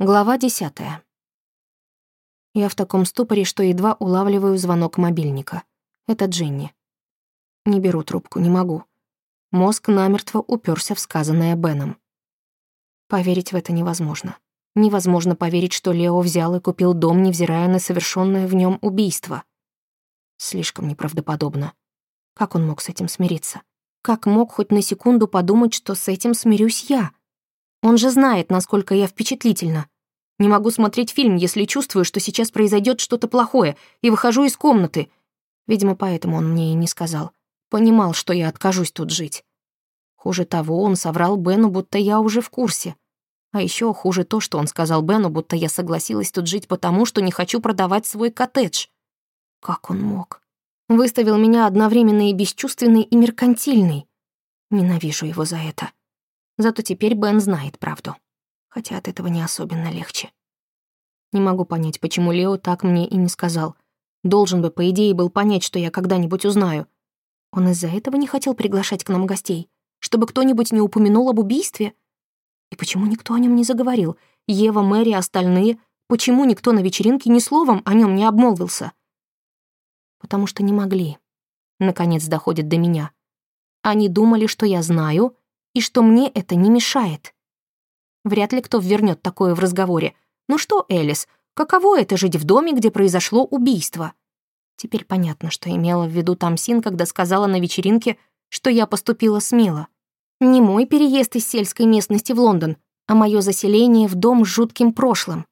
Глава десятая. Я в таком ступоре, что едва улавливаю звонок мобильника. Это Дженни. Не беру трубку, не могу. Мозг намертво уперся в сказанное Беном. Поверить в это невозможно. Невозможно поверить, что Лео взял и купил дом, невзирая на совершенное в нем убийство. Слишком неправдоподобно. Как он мог с этим смириться? Как мог хоть на секунду подумать, что с этим смирюсь я? Он же знает, насколько я впечатлительна. Не могу смотреть фильм, если чувствую, что сейчас произойдет что-то плохое, и выхожу из комнаты. Видимо, поэтому он мне и не сказал. Понимал, что я откажусь тут жить. Хуже того, он соврал Бену, будто я уже в курсе. А еще хуже то, что он сказал Бену, будто я согласилась тут жить потому, что не хочу продавать свой коттедж. Как он мог? Выставил меня одновременно и бесчувственный, и меркантильный. Ненавижу его за это. Зато теперь Бен знает правду. Хотя от этого не особенно легче. Не могу понять, почему Лео так мне и не сказал. Должен бы, по идее, был понять, что я когда-нибудь узнаю. Он из-за этого не хотел приглашать к нам гостей, чтобы кто-нибудь не упомянул об убийстве. И почему никто о нем не заговорил? Ева, Мэри, остальные. Почему никто на вечеринке ни словом о нем не обмолвился? Потому что не могли. Наконец доходит до меня. Они думали, что я знаю, и что мне это не мешает. Вряд ли кто вернет такое в разговоре. Ну что, Элис, каково это жить в доме, где произошло убийство? Теперь понятно, что имела в виду Тамсин, когда сказала на вечеринке, что я поступила смело. Не мой переезд из сельской местности в Лондон, а мое заселение в дом с жутким прошлым.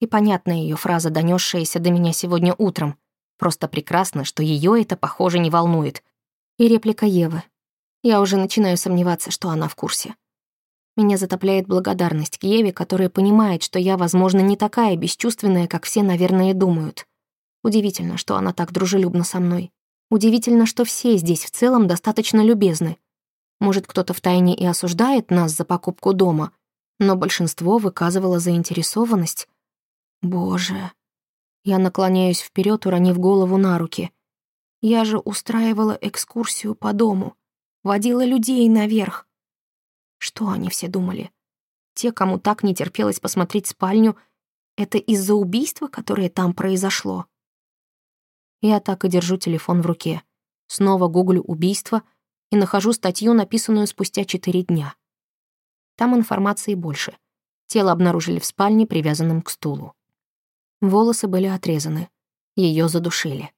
И понятна ее фраза, донесшаяся до меня сегодня утром. Просто прекрасно, что ее это, похоже, не волнует. И реплика Евы. Я уже начинаю сомневаться, что она в курсе. Меня затопляет благодарность к Еве, которая понимает, что я, возможно, не такая бесчувственная, как все, наверное, думают. Удивительно, что она так дружелюбна со мной. Удивительно, что все здесь в целом достаточно любезны. Может, кто-то втайне и осуждает нас за покупку дома, но большинство выказывало заинтересованность. Боже. Я наклоняюсь вперед, уронив голову на руки. Я же устраивала экскурсию по дому водила людей наверх. Что они все думали? Те, кому так не терпелось посмотреть спальню, это из-за убийства, которое там произошло? Я так и держу телефон в руке. Снова гуглю убийство и нахожу статью, написанную спустя четыре дня. Там информации больше. Тело обнаружили в спальне, привязанном к стулу. Волосы были отрезаны. Ее задушили.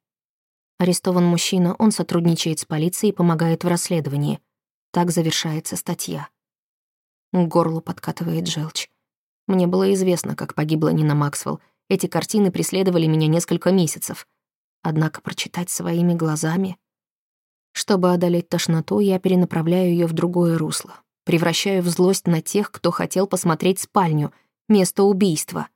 Арестован мужчина, он сотрудничает с полицией и помогает в расследовании. Так завершается статья. К горлу подкатывает желчь. Мне было известно, как погибла Нина Максвелл. Эти картины преследовали меня несколько месяцев. Однако прочитать своими глазами... Чтобы одолеть тошноту, я перенаправляю ее в другое русло. Превращаю в злость на тех, кто хотел посмотреть спальню, место убийства.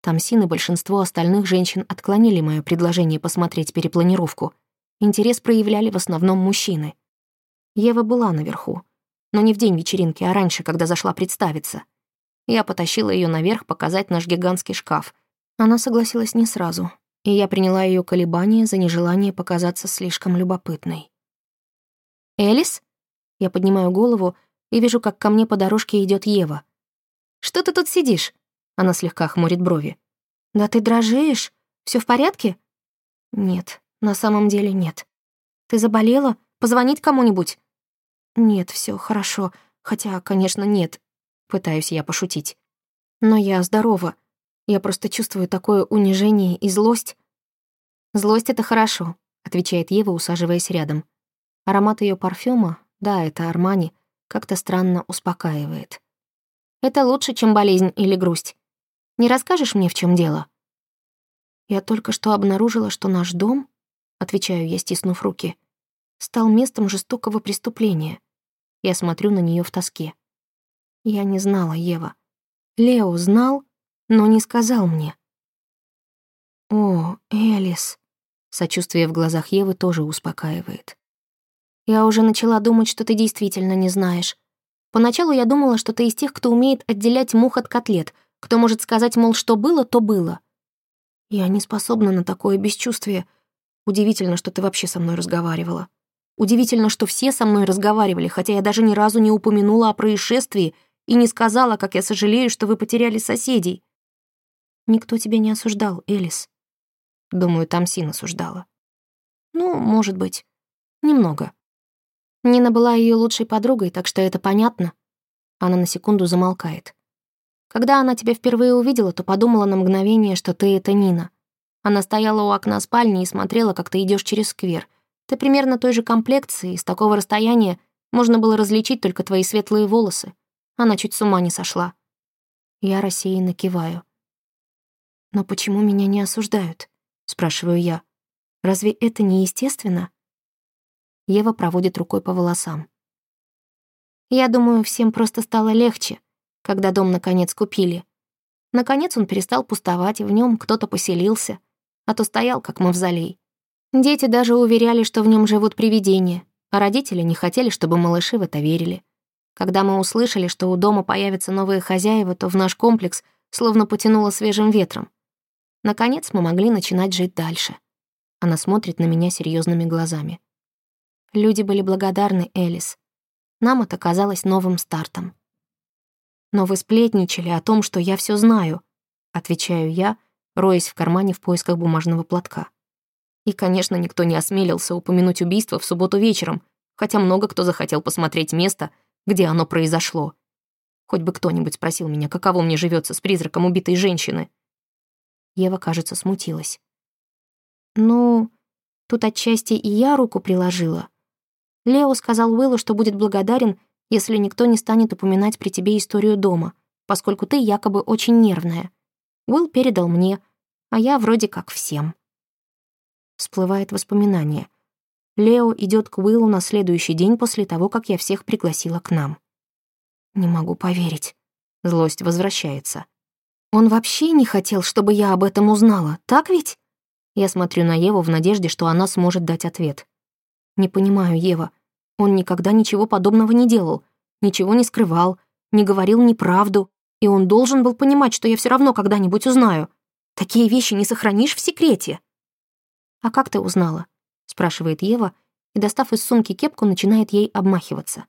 Тамсин и большинство остальных женщин отклонили мое предложение посмотреть перепланировку. Интерес проявляли в основном мужчины. Ева была наверху, но не в день вечеринки, а раньше, когда зашла представиться. Я потащила ее наверх показать наш гигантский шкаф. Она согласилась не сразу, и я приняла ее колебания за нежелание показаться слишком любопытной. «Элис?» Я поднимаю голову и вижу, как ко мне по дорожке идет Ева. «Что ты тут сидишь?» Она слегка хмурит брови. «Да ты дрожишь? Все в порядке?» «Нет, на самом деле нет. Ты заболела? Позвонить кому-нибудь?» «Нет, все хорошо. Хотя, конечно, нет». Пытаюсь я пошутить. «Но я здорова. Я просто чувствую такое унижение и злость». «Злость — это хорошо», — отвечает Ева, усаживаясь рядом. Аромат ее парфюма, да, это Армани, как-то странно успокаивает. «Это лучше, чем болезнь или грусть. Не расскажешь мне, в чем дело?» «Я только что обнаружила, что наш дом, — отвечаю я, стиснув руки, — стал местом жестокого преступления. Я смотрю на нее в тоске. Я не знала, Ева. Лео знал, но не сказал мне. «О, Элис!» Сочувствие в глазах Евы тоже успокаивает. «Я уже начала думать, что ты действительно не знаешь. Поначалу я думала, что ты из тех, кто умеет отделять мух от котлет — кто может сказать, мол, что было, то было. Я не способна на такое бесчувствие. Удивительно, что ты вообще со мной разговаривала. Удивительно, что все со мной разговаривали, хотя я даже ни разу не упомянула о происшествии и не сказала, как я сожалею, что вы потеряли соседей. Никто тебя не осуждал, Элис. Думаю, там Син осуждала. Ну, может быть. Немного. Нина была ее лучшей подругой, так что это понятно. Она на секунду замолкает. Когда она тебя впервые увидела, то подумала на мгновение, что ты — это Нина. Она стояла у окна спальни и смотрела, как ты идешь через сквер. Ты примерно той же комплекции, и с такого расстояния можно было различить только твои светлые волосы. Она чуть с ума не сошла. Я рассеянно киваю. «Но почему меня не осуждают?» — спрашиваю я. «Разве это не естественно?» Ева проводит рукой по волосам. «Я думаю, всем просто стало легче, когда дом наконец купили. Наконец он перестал пустовать, в нем кто-то поселился, а то стоял как мавзолей. Дети даже уверяли, что в нем живут привидения, а родители не хотели, чтобы малыши в это верили. Когда мы услышали, что у дома появятся новые хозяева, то в наш комплекс словно потянуло свежим ветром. Наконец мы могли начинать жить дальше. Она смотрит на меня серьезными глазами. Люди были благодарны Элис. Нам это казалось новым стартом. Но вы сплетничали о том, что я все знаю, отвечаю я, роясь в кармане в поисках бумажного платка. И, конечно, никто не осмелился упомянуть убийство в субботу вечером, хотя много кто захотел посмотреть место, где оно произошло. Хоть бы кто-нибудь спросил меня, каково мне живется с призраком убитой женщины. Ева, кажется, смутилась. «Ну, тут отчасти и я руку приложила. Лео сказал Уиллу, что будет благодарен, если никто не станет упоминать при тебе историю дома, поскольку ты якобы очень нервная. Уилл передал мне, а я вроде как всем. Всплывает воспоминание. Лео идет к Уиллу на следующий день после того, как я всех пригласила к нам. Не могу поверить. Злость возвращается. Он вообще не хотел, чтобы я об этом узнала, так ведь? Я смотрю на Еву в надежде, что она сможет дать ответ. Не понимаю, Ева, он никогда ничего подобного не делал, ничего не скрывал, не говорил неправду, и он должен был понимать, что я все равно когда-нибудь узнаю. Такие вещи не сохранишь в секрете. «А как ты узнала?» — спрашивает Ева, и, достав из сумки кепку, начинает ей обмахиваться.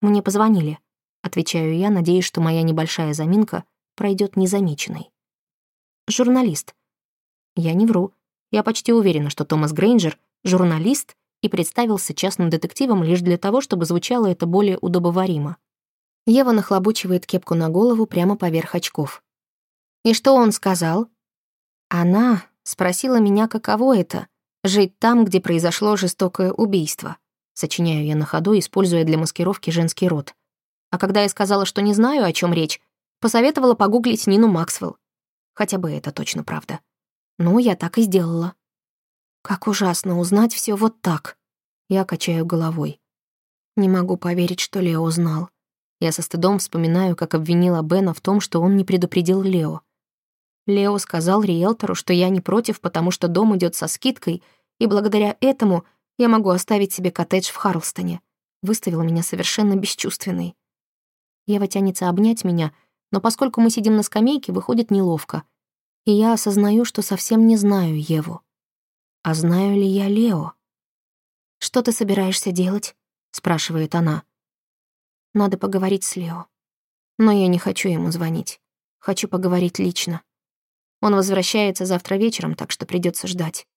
«Мне позвонили», — отвечаю я, надеясь, что моя небольшая заминка пройдет незамеченной. «Журналист». Я не вру. Я почти уверена, что Томас Грейнджер — журналист и представился частным детективом лишь для того, чтобы звучало это более удобоваримо. Ева нахлобучивает кепку на голову прямо поверх очков. «И что он сказал?» «Она спросила меня, каково это — жить там, где произошло жестокое убийство», сочиняю я на ходу, используя для маскировки женский род. А когда я сказала, что не знаю, о чем речь, посоветовала погуглить Нину Максвелл. Хотя бы это точно правда. Ну, я так и сделала. Как ужасно узнать все вот так. Я качаю головой. Не могу поверить, что Лео знал. Я со стыдом вспоминаю, как обвинила Бена в том, что он не предупредил Лео. Лео сказал риэлтору, что я не против, потому что дом идет со скидкой, и благодаря этому я могу оставить себе коттедж в Харлстоне. Выставил меня совершенно бесчувственной. Ева тянется обнять меня, но поскольку мы сидим на скамейке, выходит неловко. И я осознаю, что совсем не знаю Еву. А знаю ли я Лео? «Что ты собираешься делать?» — спрашивает она. «Надо поговорить с Лео. Но я не хочу ему звонить. Хочу поговорить лично. Он возвращается завтра вечером, так что придется ждать.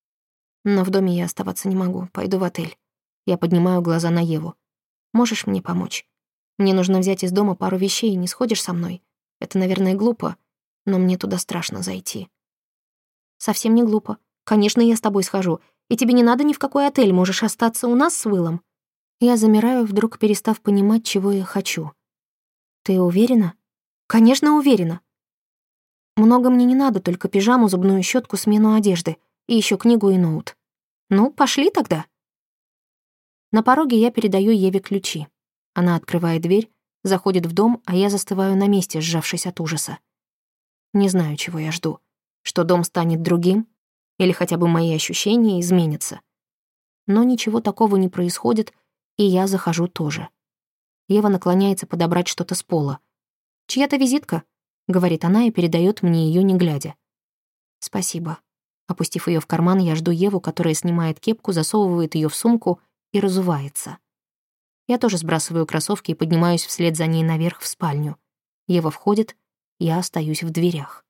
Но в доме я оставаться не могу. Пойду в отель. Я поднимаю глаза на Еву. Можешь мне помочь? Мне нужно взять из дома пару вещей, не сходишь со мной? Это, наверное, глупо, но мне туда страшно зайти. Совсем не глупо. Конечно, я с тобой схожу. И тебе не надо ни в какой отель, можешь остаться у нас с Уиллом. Я замираю, вдруг перестав понимать, чего я хочу. Ты уверена? Конечно, уверена. Много мне не надо, только пижаму, зубную щетку, смену одежды и еще книгу и ноут. Ну, пошли тогда. На пороге я передаю Еве ключи. Она открывает дверь, заходит в дом, а я застываю на месте, сжавшись от ужаса. Не знаю, чего я жду. Что дом станет другим, или хотя бы мои ощущения изменятся. Но ничего такого не происходит, и я захожу тоже. Ева наклоняется подобрать что-то с пола. «Чья-то визитка?» — говорит она и передает мне ее не глядя. «Спасибо». Опустив ее в карман, я жду Еву, которая снимает кепку, засовывает ее в сумку и разувается. Я тоже сбрасываю кроссовки и поднимаюсь вслед за ней наверх в спальню. Ева входит, я остаюсь в дверях.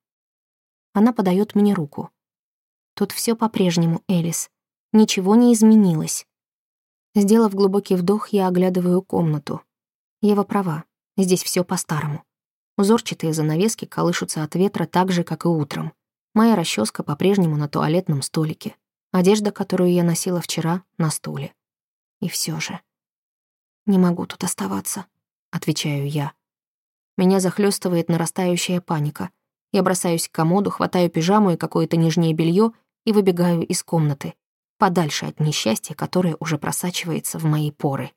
Она подает мне руку. Тут все по-прежнему, Элис. Ничего не изменилось. Сделав глубокий вдох, я оглядываю комнату. Ева права, здесь все по-старому. Узорчатые занавески колышутся от ветра так же, как и утром. Моя расческа по-прежнему на туалетном столике. Одежда, которую я носила вчера, на стуле. И все же. «Не могу тут оставаться», — отвечаю я. Меня захлестывает нарастающая паника. Я бросаюсь к комоду, хватаю пижаму и какое-то нижнее белье и выбегаю из комнаты, подальше от несчастья, которое уже просачивается в мои поры.